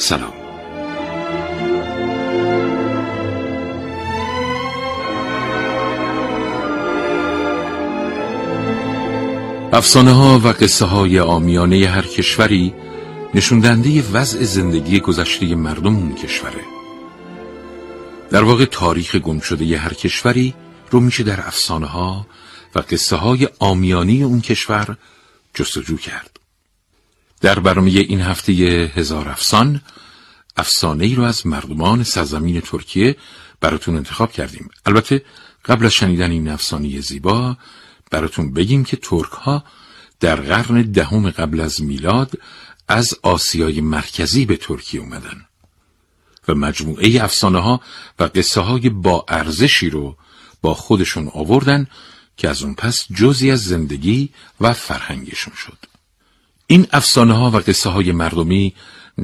سلام. افسانه ها و قصه های آمیانه هر کشوری نشوندنده وضع زندگی گذشته مردم اون کشوره. در واقع تاریخ گم شده هر کشوری رو میشه در افسانه ها و قصه های آمیانی اون کشور جستجو کرد. در برنامه این هفته هزار افسان افسانه ای رو از مردمان سرزمین ترکیه براتون انتخاب کردیم. البته قبل از شنیدن این افسانه زیبا براتون بگیم که ترک ها در قرن دهم قبل از میلاد از آسیای مرکزی به ترکیه اومدن. و مجموعه افسانه ها و قصه های با ارزشی رو با خودشون آوردن که از اون پس جزی از زندگی و فرهنگشون شد. این افسانه ها و قصه های مردمی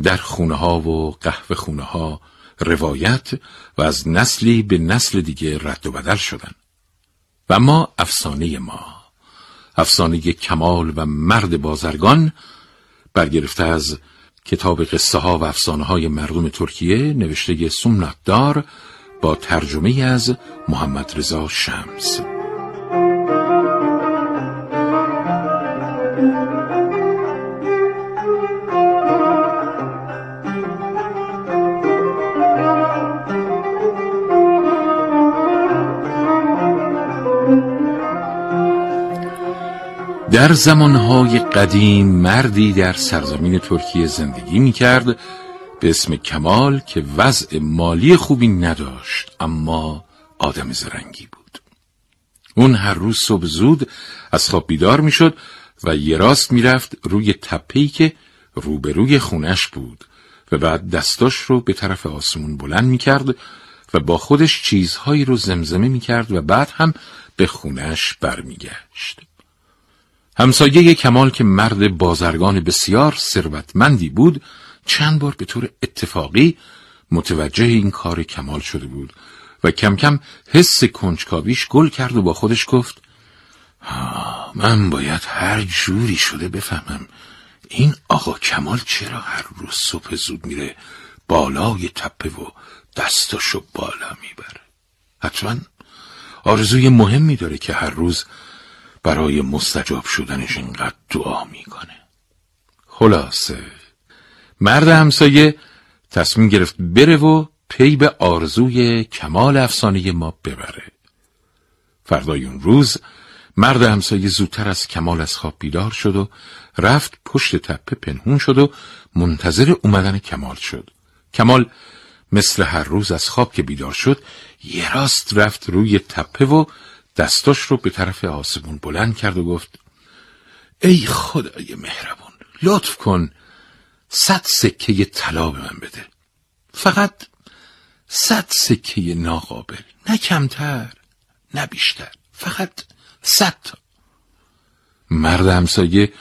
در خونه ها و قهوه خونه ها روایت و از نسلی به نسل دیگه رد و بدل شدن. و ما افسانه ما افسانه کمال و مرد بازرگان برگرفته از کتاب قصه ها و افسانه های مردم ترکیه نوشته سمنتدار با ترجمه از محمد رضا شمس. در زمانهای قدیم مردی در سرزمین ترکیه زندگی می کرد به اسم کمال که وضع مالی خوبی نداشت اما آدم زرنگی بود اون هر روز صبح زود از خواب بیدار می شد و یه راست می رفت روی تپهی که روبروی خونش بود و بعد دستاش رو به طرف آسمون بلند می کرد و با خودش چیزهایی رو زمزمه می کرد و بعد هم به خونش برمیگشت. همسایه کمال که مرد بازرگان بسیار ثروتمندی بود چند بار به طور اتفاقی متوجه این کار کمال شده بود و کم کم حس کنجکاویش گل کرد و با خودش گفت من باید هر جوری شده بفهمم این آقا کمال چرا هر روز صبح زود میره بالای تپه و دستاشو بالا می‌بره. حتما آرزوی مهمی داره که هر روز برای مستجاب شدنش اینقدر دعا می‌کنه. خلاصه مرد همسایه تصمیم گرفت بره و پی به آرزوی کمال افسانه ما ببره. فردای اون روز مرد همسایه زودتر از کمال از خواب بیدار شد و رفت پشت تپه پنهون شد و منتظر اومدن کمال شد. کمال مثل هر روز از خواب که بیدار شد یه راست رفت روی تپه و دستاش رو به طرف آسمون بلند کرد و گفت ای خدای مهربون لطف کن صد سکه طلا به من بده. فقط صد سکه ناقابل نه کمتر نه بیشتر فقط صد تا. مرد همسایه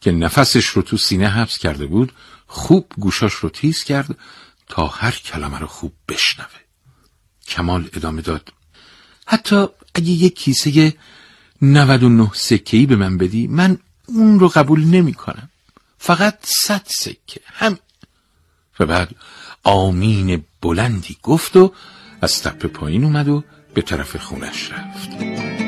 که نفسش رو تو سینه حبس کرده بود خوب گوشاش رو تیز کرد تا هر کلمه رو خوب بشنوه. کمال ادامه داد. حتی اگه یک کیسه 99 سکه به من بدی من اون رو قبول نمی کنم فقط صد سکه. هم و بعد آمین بلندی گفت و از تپه پایین اومد و به طرف خونش رفت.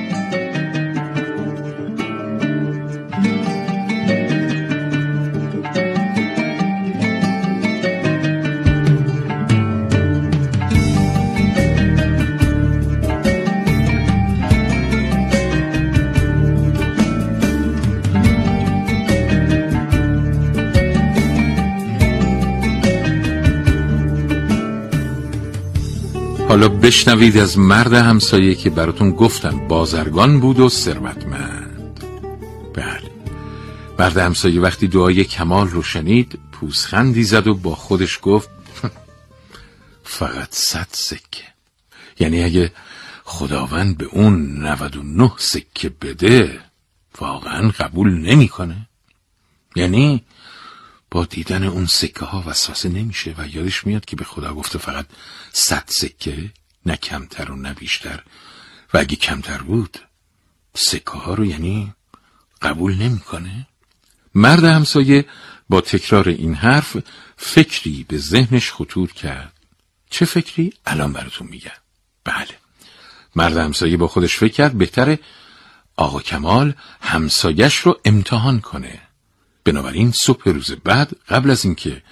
حالا بشنوید از مرد همسایه که براتون گفتم بازرگان بود و ثروتمند. بله. مرد همسایه وقتی دعای کمال رو شنید پوزخندی زد و با خودش گفت فقط صد سکه. یعنی اگه خداوند به اون 99 سکه بده واقعا قبول نمی‌کنه. یعنی با دیدن اون سکه ها وسوسه نمیشه و یادش میاد که به خدا گفته فقط صد سکه نه کمتر و نه بیشتر. و اگه کمتر بود سکه ها رو یعنی قبول نمی‌کنه. مرد همسایه با تکرار این حرف فکری به ذهنش خطور کرد. چه فکری؟ الان براتون میگم. بله. مرد همسایه با خودش فکر کرد بهتره آقا کمال همسایش رو امتحان کنه. بنابراین صبح روز بعد قبل از اینکه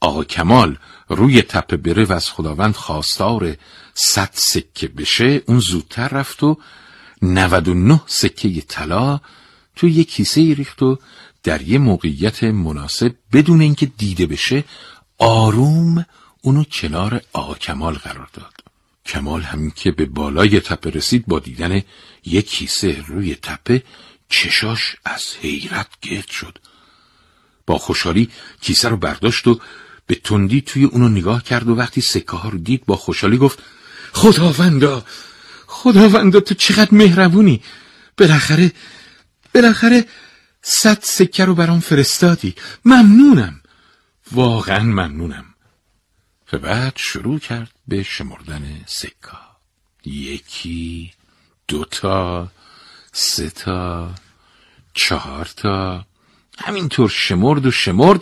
آقا کمال روی تپه بره و از خداوند خواستار صد سکه بشه اون زودتر رفت و 99 سکه طلا تو یه کیسه ریخت و در یه موقعیت مناسب بدون اینکه دیده بشه آروم اونو کنار آقا کمال قرار داد. کمال همین که به بالای تپه رسید با دیدن یک کیسه روی تپه چشاش از حیرت گرد شد. با خوشحالی کیسه رو برداشت و به تندی توی اونو نگاه کرد و وقتی سکه ها رو دید با خوشحالی گفت خداوندا خداوندا تو چقدر مهربونی. بالاخره بالاخره صد سکه رو برام فرستادی. ممنونم. واقعا ممنونم. و بعد شروع کرد به شمردن سکا یکی دوتا سه تا چهار تا. همینطور شمرد و شمرد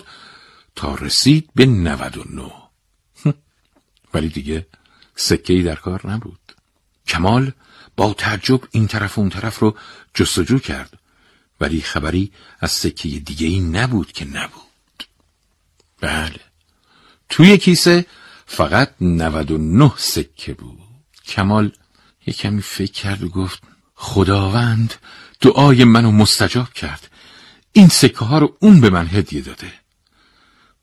تا رسید به نود و نو ولی دیگه سکه در کار نبود. کمال با تعجب این طرف و اون طرف رو جستجو کرد. ولی خبری از سکه دیگه ای نبود که نبود. بله. توی کیسه فقط 99 سکه بود. کمال یه کمی فکر کرد و گفت خداوند دعای منو مستجاب کرد. این سکه ها رو اون به من هدیه داده.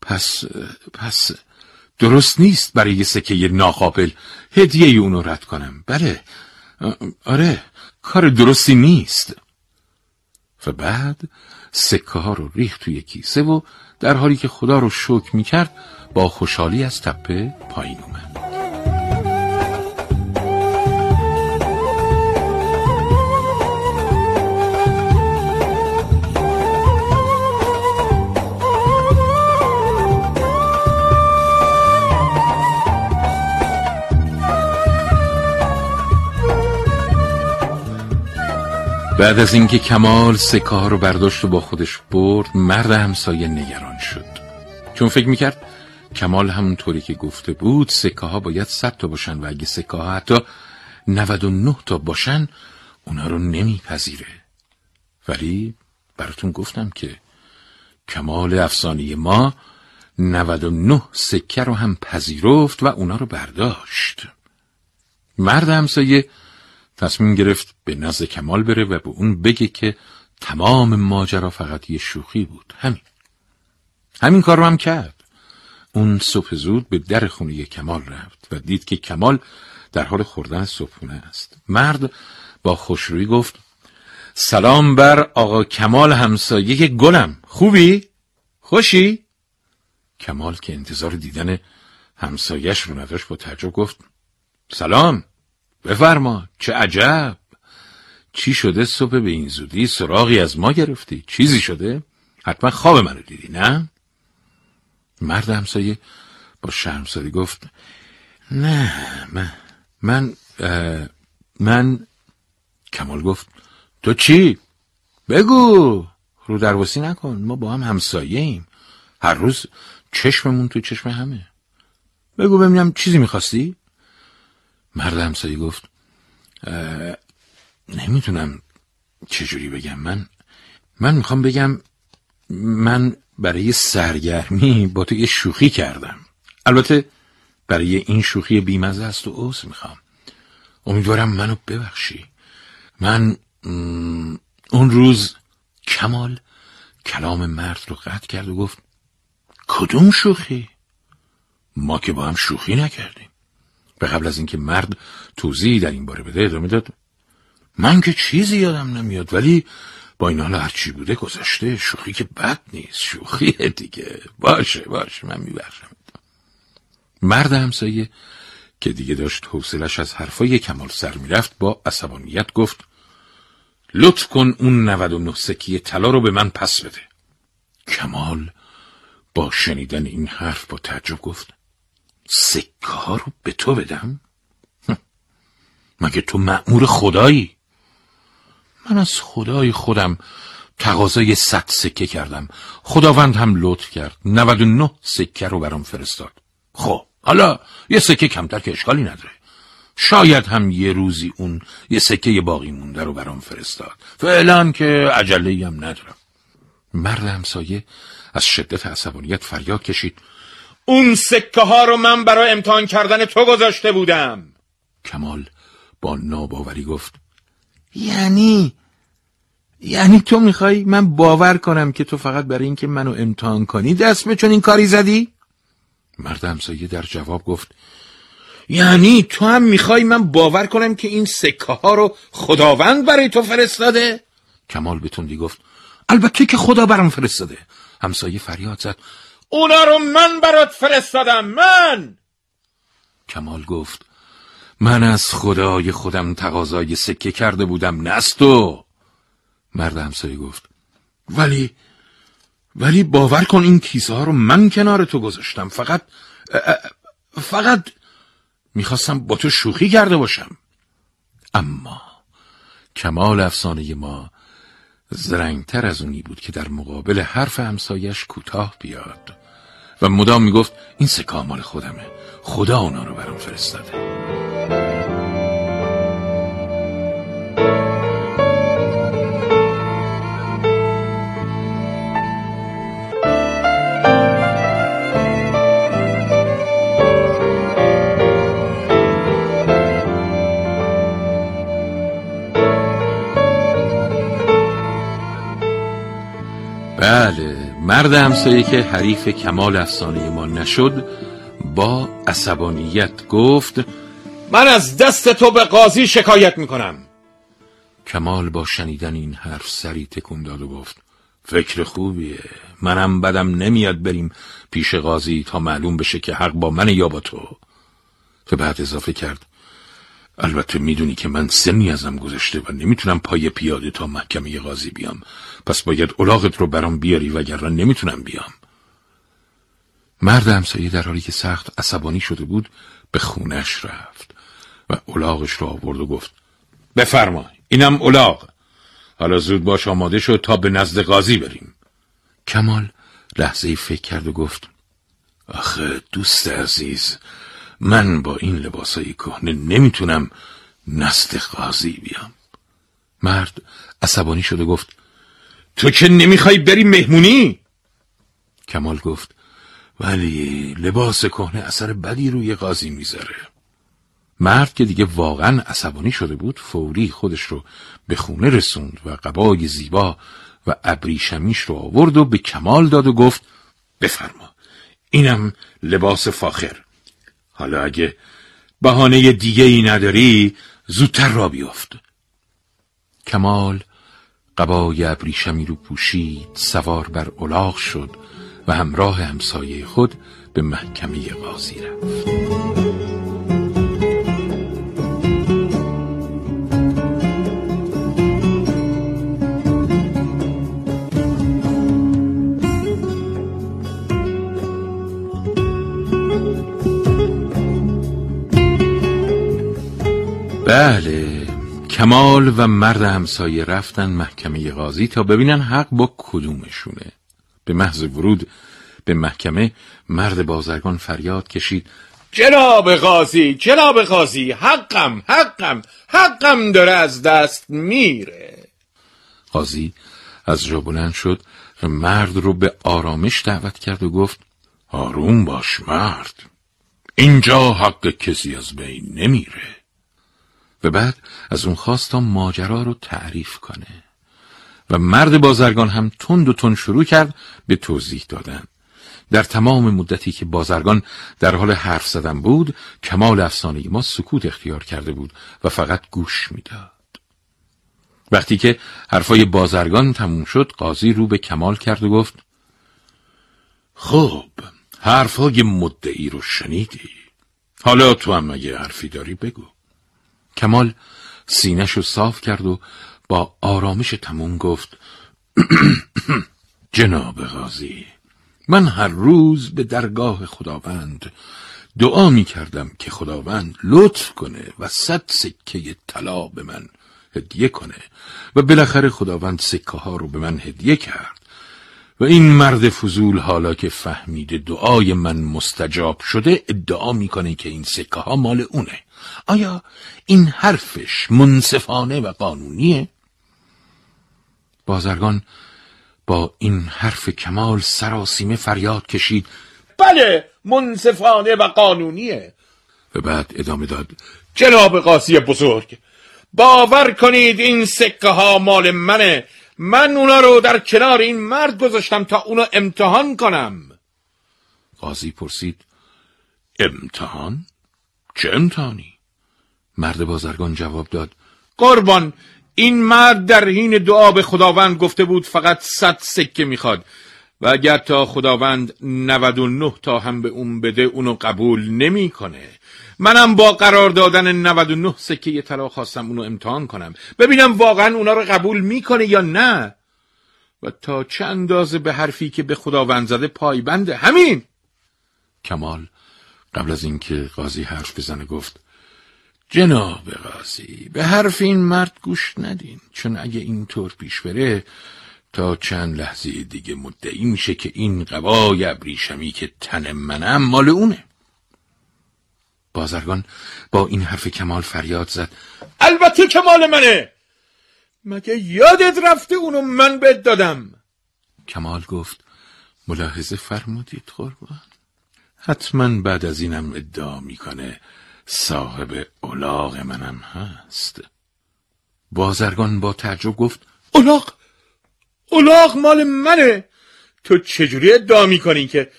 پس پس درست نیست برای یه سکه ناقابل هدیه اونو رد کنم. بله. آره کار درستی نیست. و بعد سکه ها رو ریخت توی کیسه و در حالی که خدا رو شکر می کرد با خوشحالی از تپه پایین اومد. بعد از اینکه کمال سکه ها رو برداشت و با خودش برد مرد همسایه نگران شد. چون فکر می‌کرد کمال همونطوری که گفته بود سکه ها باید صد تا باشن و اگه سکه ها حتی 99 تا باشن اونا رو نمیپذیره. ولی براتون گفتم که کمال افسانه ما 99 سکه رو هم پذیرفت و اونا رو برداشت. مرد همسایه تصمیم گرفت به نزد کمال بره و به اون بگه که تمام ماجرا فقط یه شوخی بود. همین. همین کار رو هم کرد. اون صبح زود به در خونه کمال رفت و دید که کمال در حال خوردن صبحونه است. مرد با خوشرویی گفت سلام بر آقا کمال همسایه گلم. خوبی؟ خوشی؟ کمال که انتظار دیدن همسایش رو نداشت با تعجب گفت سلام. بفرما. چه عجب. چی شده صبح به این زودی؟ سراغی از ما گرفتی. چیزی شده؟ حتما خواب منو دیدی نه؟ مرد همسایه با شرمساری گفت نه من من من کمال گفت تو چی؟ بگو رو درواسی نکن ما با هم همسایه ایم هر روز چشممون تو چشم همه. بگو ببینم چیزی می‌خواستی؟ مرد همسایه گفت نمی‌تونم چجوری بگم. من من می‌خوام بگم من برای سرگرمی با تو یه شوخی کردم. البته برای این شوخی بیمزه است و اوز می‌خوام. امیدوارم منو ببخشی. من اون روز کمال کلام مرد رو قطع کرد و گفت کدوم شوخی؟ ما که با هم شوخی نکردیم. به قبل از اینکه مرد توضیحی در این باره بده ادامه داد. من که چیزی یادم نمیاد ولی با این حال هرچی بوده گذشته شوخی که بد نیست شوخی دیگه باشه باشه من میبخشم مرد همسایه که دیگه داشت حوصلش از حرفای کمال سر می‌رفت با عصبانیت گفت لطف کن اون 99 سکیه طلا رو به من پس بده کمال با شنیدن این حرف با تعجب گفت سکه ها رو به تو بدم؟ مگه تو مأمور خدایی؟ من از خدای خودم تقاضای صد سکه کردم. خداوند هم لطف کرد. 99 سکه رو برام فرستاد. خب حالا یه سکه کمتر که اشکالی نداره. شاید هم یه روزی اون یه سکه باقی مونده رو برام فرستاد. فعلا که عجله هم ندارم. مرد همسایه از شدت عصبانیت فریاد کشید. اون سکه ها رو من برای امتحان کردن تو گذاشته بودم. کمال با ناباوری گفت یعنی یعنی تو می‌خوای من باور کنم که تو فقط برای اینکه منو امتحان کنی دست به چون این کاری زدی؟ مرد همسایه در جواب گفت یعنی تو هم می‌خوای من باور کنم که این سکه ها رو خداوند برای تو فرستاده؟ کمال به تندی گفت البته که خدا برام فرستاده همسایه فریاد زد اونا رو من برات فرستادم من کمال گفت من از خدای خودم تقاضای سکه کرده بودم نستو مرد همسایه گفت ولی ولی باور کن این کیسه ها رو من کنار تو گذاشتم. فقط فقط می‌خواستم با تو شوخی کرده باشم. اما کمال افسانه ما زرنگتر از اونی بود که در مقابل حرف همسایش کوتاه بیاد. و مدام می‌گفت این سکه مال خودمه. خدا اونا رو برام فرستاده. بله مرد همسایه که حریف کمال افسانه ما نشد با عصبانیت گفت من از دست تو به قاضی شکایت می‌کنم. کمال با شنیدن این حرف سری تکون داد و گفت فکر خوبیه منم بدم نمیاد بریم پیش قاضی تا معلوم بشه که حق با من یا با تو. که بعد اضافه کرد البته می‌دونی که من سنی ازم گذشته و نمی‌تونم پای پیاده تا محکمه قاضی بیام. پس باید اولاغت رو برام بیاری وگرنه نمی‌تونم بیام. مرد همسایه در حالی که سخت عصبانی شده بود به خونش رفت و اولاغش رو آورد و گفت بفرما اینم اولاغ. حالا زود باش آماده شد تا به نزد قاضی بریم. کمال لحظه فکر کرد و گفت آخه دوست عزیز من با این لباسای کهنه نمی‌تونم نزد قاضی بیام. مرد عصبانی شده گفت تو که نمی‌خوای بری مهمونی؟ کمال گفت ولی لباس کهنه اثر بدی روی قاضی می‌ذاره. مرد که دیگه واقعا عصبانی شده بود فوری خودش رو به خونه رسوند و قبای زیبا و ابریشمیش رو آورد و به کمال داد و گفت بفرما اینم لباس فاخر. حالا اگه بهانه دیگه ای نداری زودتر را بیفت کمال قبای ابریشمی رو پوشید سوار بر الاغ شد و همراه همسایه خود به محکمه قاضی رفت. بله. کمال و مرد همسایه رفتن محکمه قاضی تا ببینن حق با کدومشونه. به محض ورود به محکمه مرد بازرگان فریاد کشید جناب قاضی جناب قاضی حقم حقم حقم داره از دست میره. قاضی از جا بلند شد و مرد رو به آرامش دعوت کرد و گفت آروم باش مرد. اینجا حق کسی از بین نمیره. و بعد از اون خواست تا ماجرا رو تعریف کنه. و مرد بازرگان هم تند و تند شروع کرد به توضیح دادن. در تمام مدتی که بازرگان در حال حرف زدن بود کمال افسانه ما سکوت اختیار کرده بود و فقط گوش می‌داد. وقتی که حرفای بازرگان تموم شد قاضی رو به کمال کرد و گفت خب حرفای مدعی رو شنیدی. حالا تو هم اگه حرفی داری بگو. کمال سینش رو صاف کرد و با آرامش تموم گفت جناب غازی من هر روز به درگاه خداوند دعا می کردم که خداوند لطف کنه و صد سکه طلا به من هدیه کنه و بالاخره خداوند سکه ها رو به من هدیه کرد. و این مرد فضول حالا که فهمیده دعای من مستجاب شده ادعا می‌کنه که این سکه ها مال اونه. آیا این حرفش منصفانه و قانونیه؟ بازرگان با این حرف کمال سراسیمه فریاد کشید. بله منصفانه و قانونیه. و بعد ادامه داد جناب قاسی بزرگ باور کنید این سکه ها مال منه. من اونا رو در کنار این مرد گذاشتم تا اونا امتحان کنم قاضی پرسید امتحان؟ چه امتحانی؟ مرد بازرگان جواب داد قربان این مرد در حین دعا به خداوند گفته بود فقط صد سکه می‌خواد و اگر تا خداوند 99 تا هم به اون بده اونو قبول نمی‌کنه. منم با قرار دادن 99 سکه طلا خواستم اونو امتحان کنم. ببینم واقعا اونا رو قبول می‌کنه یا نه. و تا چه اندازه به حرفی که به خداوند زده پایبنده همین! کمال قبل از اینکه قاضی حرف بزنه گفت جناب قاضی به حرف این مرد گوش ندین چون اگه اینطور پیش بره تا چند لحظه دیگه مدعی میشه که این قبای ابریشمی که تن منم مال اونه. بازرگان با این حرف کمال فریاد زد. البته که مال منه. مگه یادت رفته اونو من بهت دادم؟ کمال گفت ملاحظه فرمودید قربان. حتما بعد از اینم ادعا می‌کنه صاحب اولاغ منم هست. بازرگان با تعجب گفت اولاغ اولاغ مال منه. تو چجوری ادعا می‌کنی که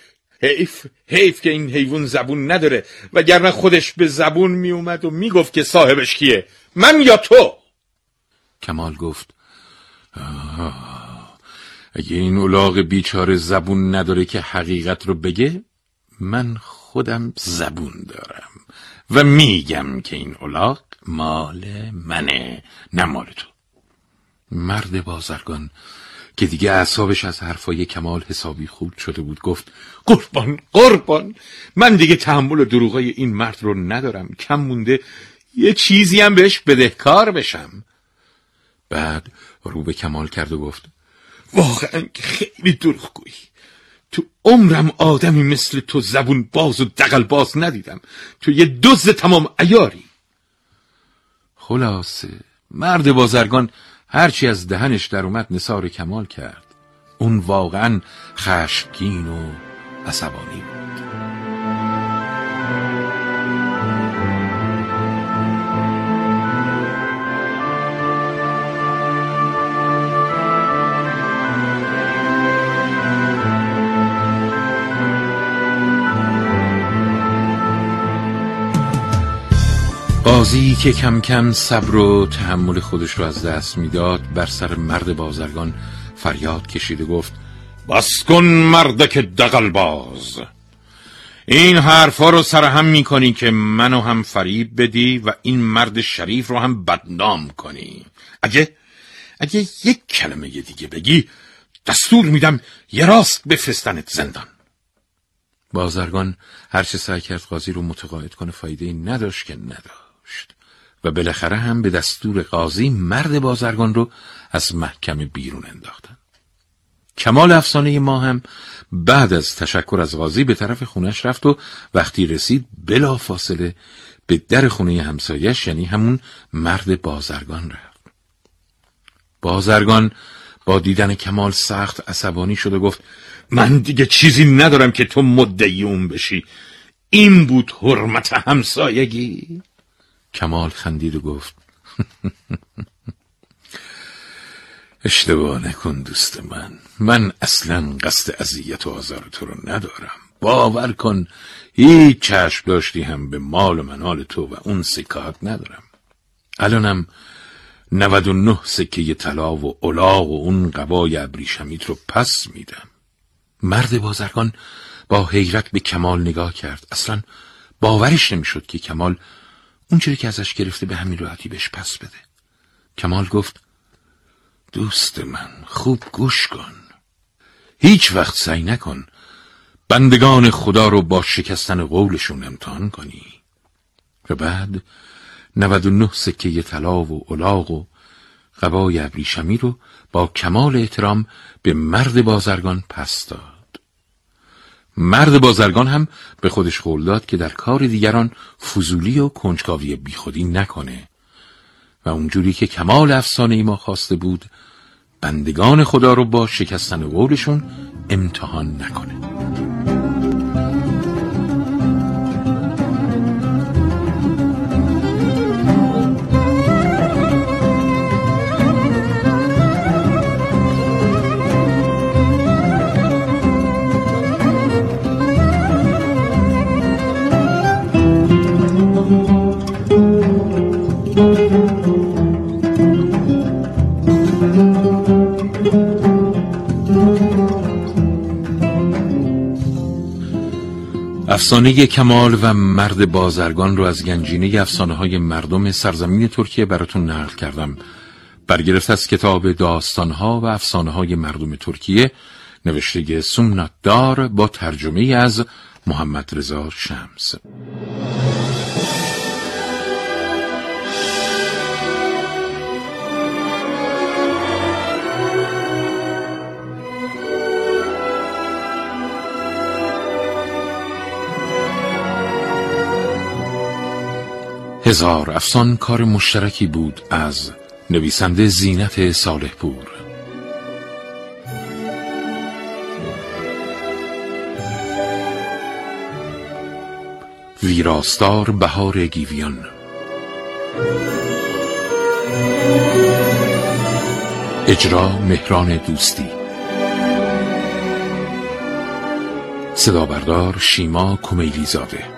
حیف حیف که این حیوان زبون نداره وگرنه خودش به زبون میومد و می‌گفت که صاحبش کیه؟ من یا تو؟ کمال گفت اگه این اولاغ بیچاره زبون نداره که حقیقت رو بگه من خودم زبون دارم و میگم که این اولاغ مال منه نه مال تو. مرد بازرگان که دیگه اعصابش از حرفای کمال حسابی خوب شده بود. گفت قربان قربان من دیگه تحمل دروغای این مرد رو ندارم. کم مونده یه چیزی هم بهش بدهکار بشم. بعد رو به کمال کرد و گفت واقعا خیلی دروغگویی. تو عمرم آدمی مثل تو زبون باز و دقل باز ندیدم. تو یه دوز تمام ایاری خلاصه مرد بازرگان هرچی از دهنش در اومد نصار کمال کرد. اون واقعا خشمگین و عصبانی بود. قاضی که کم کم صبر و تحمل خودش رو از دست می‌داد بر سر مرد بازرگان فریاد کشید و گفت بس کن مردک دقل باز. این حرفا رو سرهم می‌کنی که منو هم فریب بدی و این مرد شریف رو هم بدنام کنی. اگه اگه یک کلمه دیگه بگی دستور میدم یه راست بفرستنت زندان. بازرگان هرچه سعی کرد قاضی رو متقاعد کنه فایده نداشت که نداشت و بالاخره هم به دستور قاضی مرد بازرگان رو از محکمه بیرون انداختن. کمال افسانه ما هم بعد از تشکر از قاضی به طرف خونش رفت و وقتی رسید بلا فاصله به در خونه همسایش یعنی همون مرد بازرگان رفت. بازرگان با دیدن کمال سخت عصبانی شد و گفت من دیگه چیزی ندارم که تو مدعی اون بشی. این بود حرمت همسایگی. کمال خندید و گفت اشتباه نکن دوست من. من اصلا قصد اذیت و آزار تو رو ندارم. باور کن هیچ چشم داشتی هم به مال و منال تو و اون سکات ندارم. الانم 99 سکه طلا و الاغ و اون قبای ابریشمیت رو پس میدم. مرد بازرگان با حیرت به کمال نگاه کرد. اصلا باورش نمی‌شد که کمال اونچوری که ازش گرفته به همین راحتی بهش پس بده. کمال گفت دوست من خوب گوش کن. هیچ وقت سعی نکن بندگان خدا رو با شکستن قولشون امتحان کنی. و بعد 99 سکه طلا و الاغ و قبای ابریشمی رو با کمال احترام به مرد بازرگان پس داد. مرد بازرگان هم به خودش قول داد که در کار دیگران فضولی و کنجکاوی بیخودی نکنه. و اونجوری که کمال افسانه ما خواسته بود بندگان خدا رو با شکستن قولشون امتحان نکنه. افسانه کمال و مرد بازرگان رو از گنجینه افسانه های مردم سرزمین ترکیه براتون نقل کردم. برگرفت از کتاب داستانها و افسانه های مردم ترکیه نوشته سمنات دار با ترجمه از محمد رضا شمس. هزار افسان کار مشترکی بود از نویسنده زینت صالح پور ویراستار بهار گیویان. اجرا مهران دوستی. صدا بردار شیما کمیلی زاده